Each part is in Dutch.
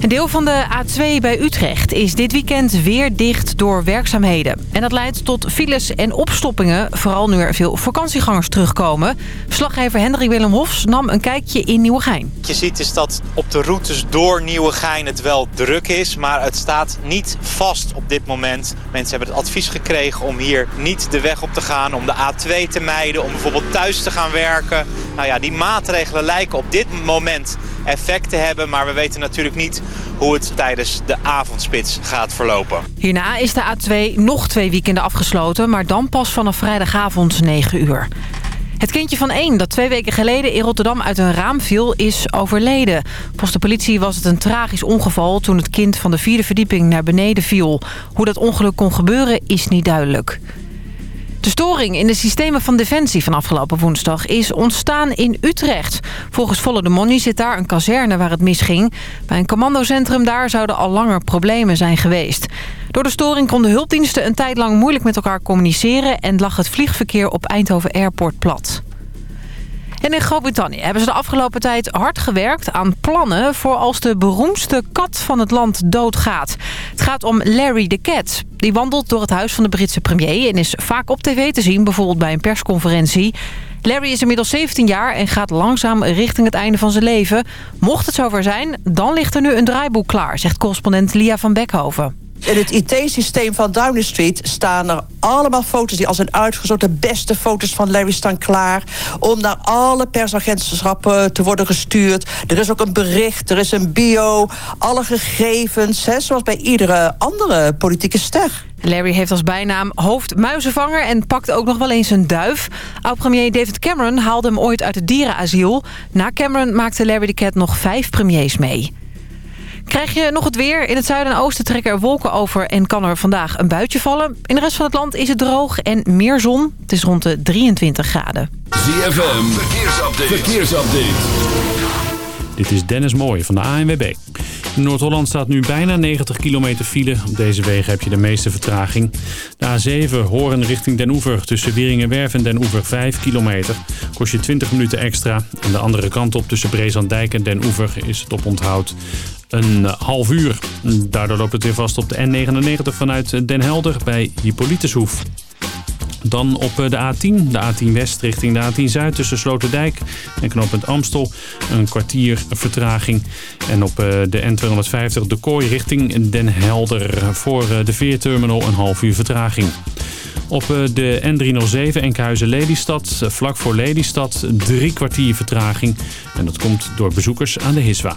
Een deel van de A2 bij Utrecht is dit weekend weer dicht door werkzaamheden. En dat leidt tot files en opstoppingen, vooral nu er veel vakantiegangers terugkomen. Verslaggever Hendrik Willem Hofs nam een kijkje in Nieuwegein. Wat je ziet is dat op de routes door Nieuwegein het wel druk is, maar het staat niet vast op dit moment. Mensen hebben het advies gekregen om hier niet de weg op te gaan, om de A2 te mijden, om bijvoorbeeld thuis te gaan werken. Nou ja, die maatregelen lijken op dit moment effect te hebben, maar we weten natuurlijk niet hoe het tijdens de avondspits gaat verlopen. Hierna is de A2 nog twee weekenden afgesloten, maar dan pas vanaf vrijdagavond 9 uur. Het kindje van één dat twee weken geleden in Rotterdam uit een raam viel is overleden. Volgens de politie was het een tragisch ongeval toen het kind van de vierde verdieping naar beneden viel. Hoe dat ongeluk kon gebeuren is niet duidelijk. De storing in de systemen van Defensie van afgelopen woensdag is ontstaan in Utrecht. Volgens Volle de Money zit daar een kazerne waar het misging. Bij een commandocentrum daar zouden al langer problemen zijn geweest. Door de storing konden hulpdiensten een tijd lang moeilijk met elkaar communiceren... en lag het vliegverkeer op Eindhoven Airport plat. En in Groot-Brittannië hebben ze de afgelopen tijd hard gewerkt aan plannen... voor als de beroemdste kat van het land doodgaat. Het gaat om Larry the Cat. Die wandelt door het huis van de Britse premier... en is vaak op tv te zien, bijvoorbeeld bij een persconferentie. Larry is inmiddels 17 jaar en gaat langzaam richting het einde van zijn leven. Mocht het zover zijn, dan ligt er nu een draaiboek klaar... zegt correspondent Lia van Beckhoven. In het IT-systeem van Downing Street staan er allemaal foto's... die al zijn uitgezocht. De beste foto's van Larry staan klaar... om naar alle persagentschappen te worden gestuurd. Er is ook een bericht, er is een bio, alle gegevens... Hè, zoals bij iedere andere politieke ster. Larry heeft als bijnaam hoofdmuizenvanger en pakt ook nog wel eens een duif. Oud-premier David Cameron haalde hem ooit uit het dierenasiel. Na Cameron maakte Larry de Cat nog vijf premiers mee. Krijg je nog het weer? In het zuiden en oosten trekken er wolken over en kan er vandaag een buitje vallen. In de rest van het land is het droog en meer zon. Het is rond de 23 graden. ZFM, verkeersupdate. verkeersupdate. Dit is Dennis Mooij van de ANWB. In Noord-Holland staat nu bijna 90 kilometer file. Op deze wegen heb je de meeste vertraging. De A7 Horen richting Den Oever tussen Wieringenwerf en Den Oever 5 kilometer. Kost je 20 minuten extra. En de andere kant op tussen Brezandijk en Den Oever is het op onthoud een half uur. Daardoor loopt het weer vast op de N99 vanuit Den Helder bij Hippolytushoef. Dan op de A10, de A10 West richting de A10 Zuid tussen Sloterdijk en knooppunt Amstel. Een kwartier vertraging. En op de N250 de Kooi richting Den Helder voor de veerterminal een half uur vertraging. Op de N307 Enkhuizen-Lelystad, vlak voor Lelystad, drie kwartier vertraging. En dat komt door bezoekers aan de Hiswa.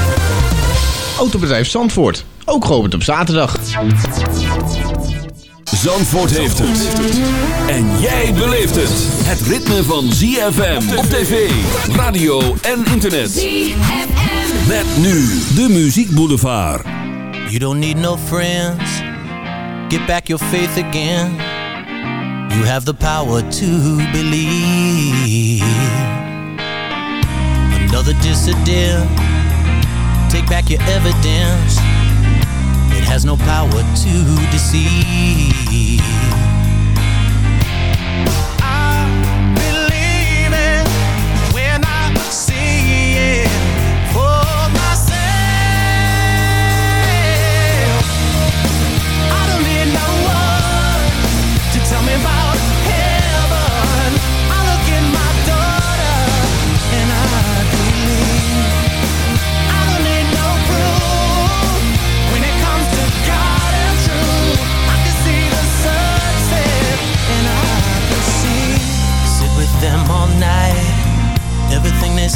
Autobedrijf Zandvoort. Ook geopend op zaterdag. Zandvoort heeft het. En jij beleeft het. Het ritme van ZFM op tv, radio en internet. ZFM. Met nu de Muziek Boulevard. You don't need no friends. Get back your faith again. You have the power to believe. Another dissident. Take back your evidence. It has no power to deceive.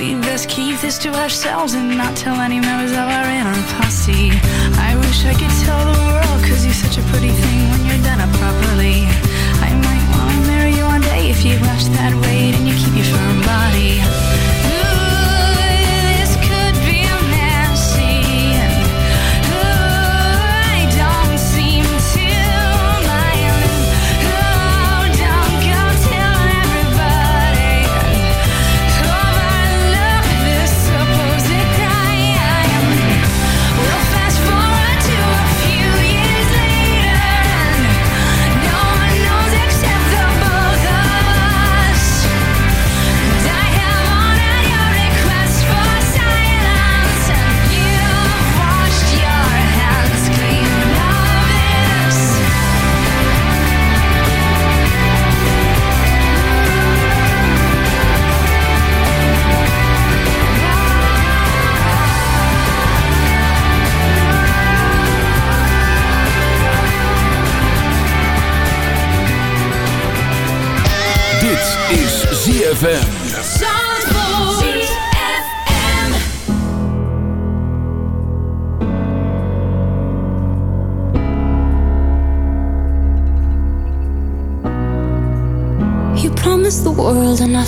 We best keep this to ourselves and not tell any members of our inner posse. I wish I could tell the world, cause you're such a pretty thing when you're done up properly. I might wanna marry you one day if you watch that weight and you keep your firm body.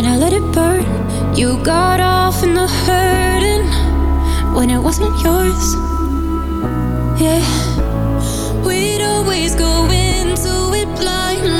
and I let it burn. You got off in the hurting when it wasn't yours. Yeah, we'd always go into it blindly.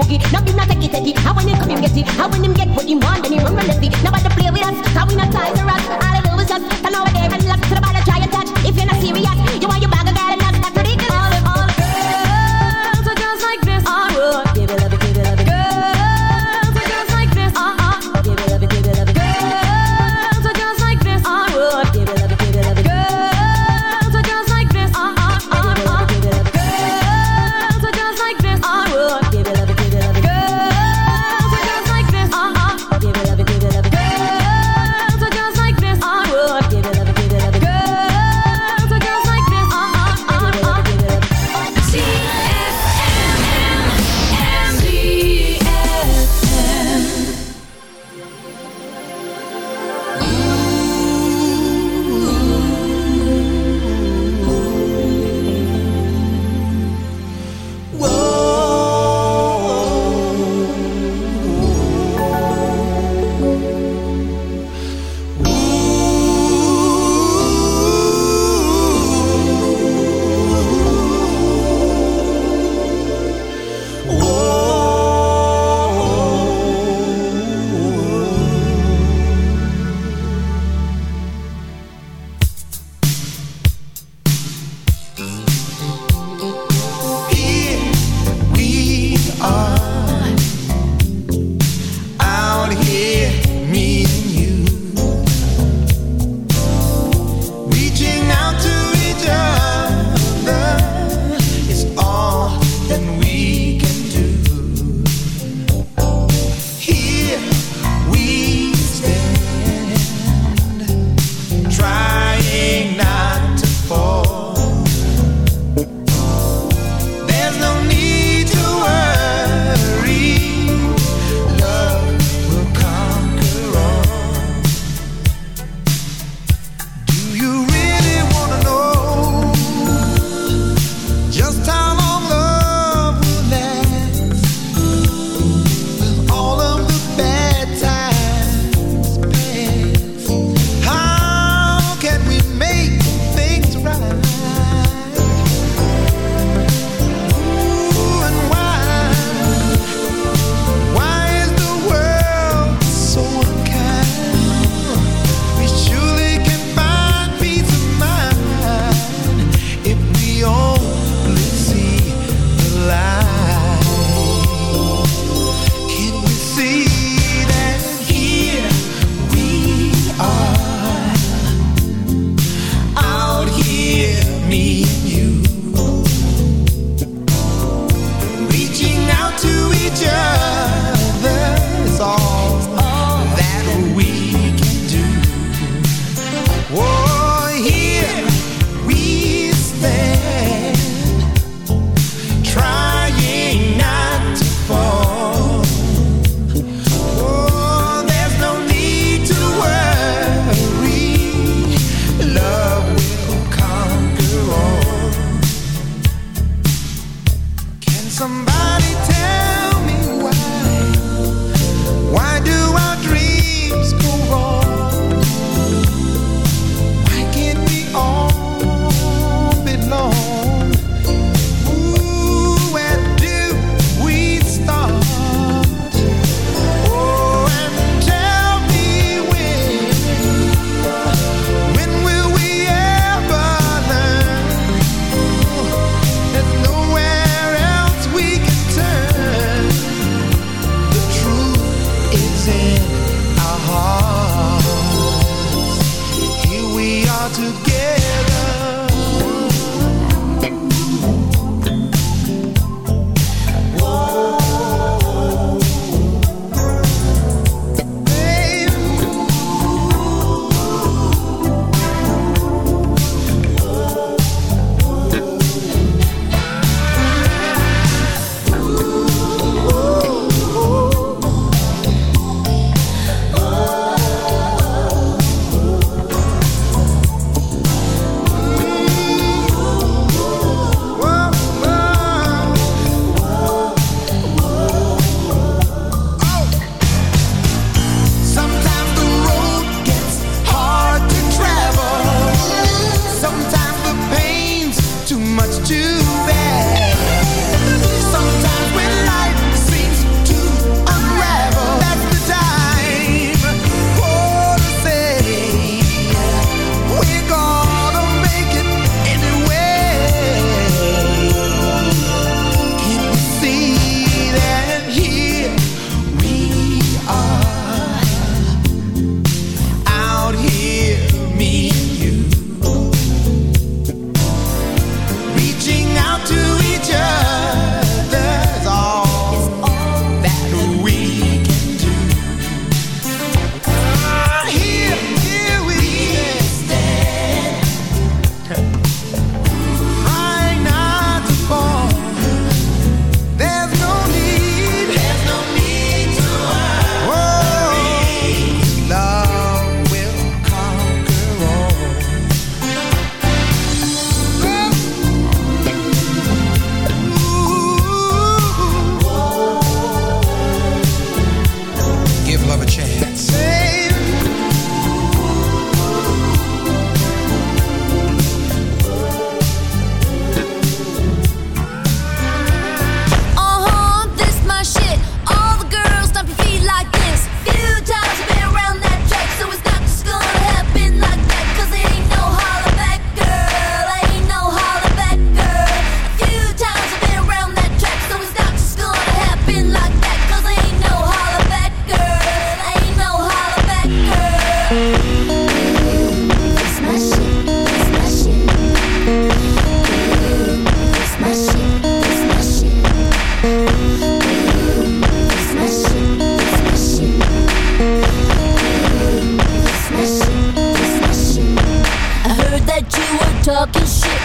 boogie. Nothing not take it, Eddie. How when him come, him get it. How when him get what him want, then he run relentlessly. Nobody play with us, so we not ties around.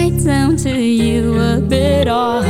right down to you a bit off.